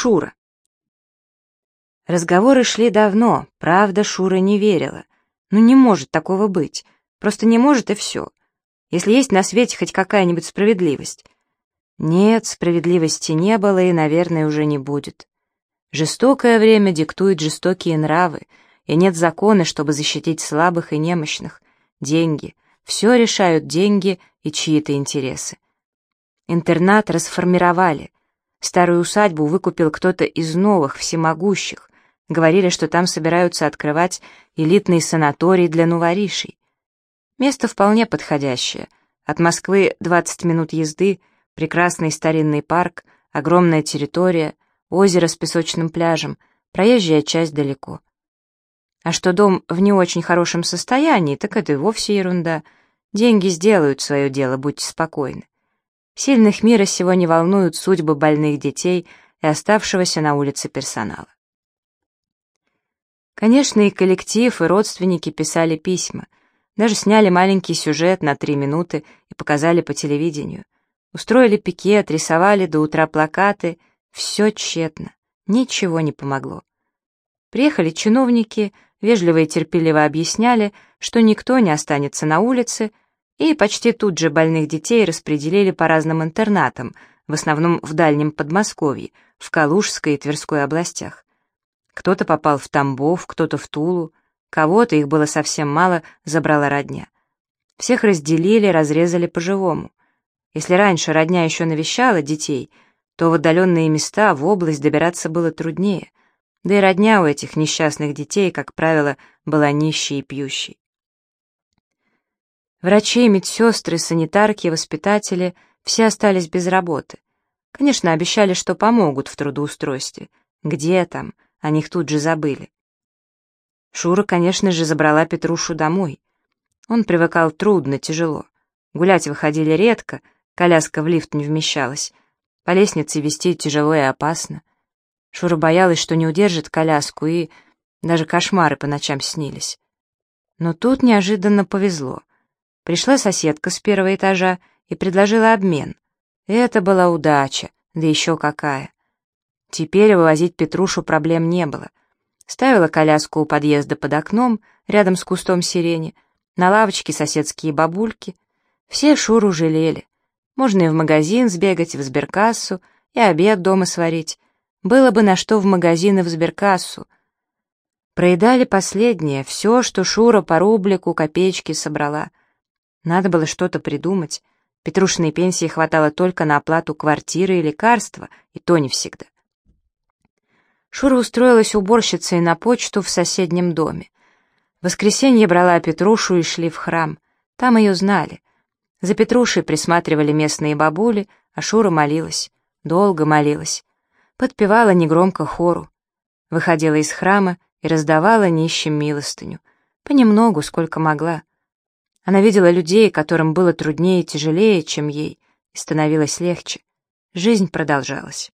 Шура. Разговоры шли давно, правда, Шура не верила. Ну не может такого быть. Просто не может и все. Если есть на свете хоть какая-нибудь справедливость. Нет, справедливости не было и, наверное, уже не будет. Жестокое время диктует жестокие нравы, и нет закона, чтобы защитить слабых и немощных. Деньги. Все решают деньги и чьи-то интересы. Интернат расформировали. Старую усадьбу выкупил кто-то из новых, всемогущих. Говорили, что там собираются открывать элитный санаторий для новоришей. Место вполне подходящее. От Москвы 20 минут езды, прекрасный старинный парк, огромная территория, озеро с песочным пляжем, проезжая часть далеко. А что дом в не очень хорошем состоянии, так это и вовсе ерунда. Деньги сделают свое дело, будьте спокойны. Сильных мира сего не волнуют судьбы больных детей и оставшегося на улице персонала. Конечно, и коллектив, и родственники писали письма. Даже сняли маленький сюжет на три минуты и показали по телевидению. Устроили пикет, рисовали до утра плакаты. Все тщетно. Ничего не помогло. Приехали чиновники, вежливо и терпеливо объясняли, что никто не останется на улице, и почти тут же больных детей распределили по разным интернатам, в основном в Дальнем Подмосковье, в Калужской и Тверской областях. Кто-то попал в Тамбов, кто-то в Тулу, кого-то, их было совсем мало, забрала родня. Всех разделили, разрезали по-живому. Если раньше родня еще навещала детей, то в отдаленные места, в область добираться было труднее, да и родня у этих несчастных детей, как правило, была нищей и пьющей. Врачи, медсестры, санитарки, воспитатели — все остались без работы. Конечно, обещали, что помогут в трудоустройстве. Где там? О них тут же забыли. Шура, конечно же, забрала Петрушу домой. Он привыкал трудно, тяжело. Гулять выходили редко, коляска в лифт не вмещалась. По лестнице вести тяжело и опасно. Шура боялась, что не удержит коляску, и даже кошмары по ночам снились. Но тут неожиданно повезло. Пришла соседка с первого этажа и предложила обмен. Это была удача, да еще какая. Теперь вывозить Петрушу проблем не было. Ставила коляску у подъезда под окном, рядом с кустом сирени, на лавочке соседские бабульки. Все Шуру жалели. Можно и в магазин сбегать, в сберкассу, и обед дома сварить. Было бы на что в магазин и в сберкассу. Проедали последнее, все, что Шура по рублику, копеечки собрала. Надо было что-то придумать. Петрушиной пенсии хватало только на оплату квартиры и лекарства, и то не всегда. Шура устроилась уборщицей на почту в соседнем доме. В воскресенье брала Петрушу и шли в храм. Там ее знали. За Петрушей присматривали местные бабули, а Шура молилась. Долго молилась. Подпевала негромко хору. Выходила из храма и раздавала нищим милостыню. Понемногу, сколько могла. Она видела людей, которым было труднее и тяжелее, чем ей, и становилось легче. Жизнь продолжалась.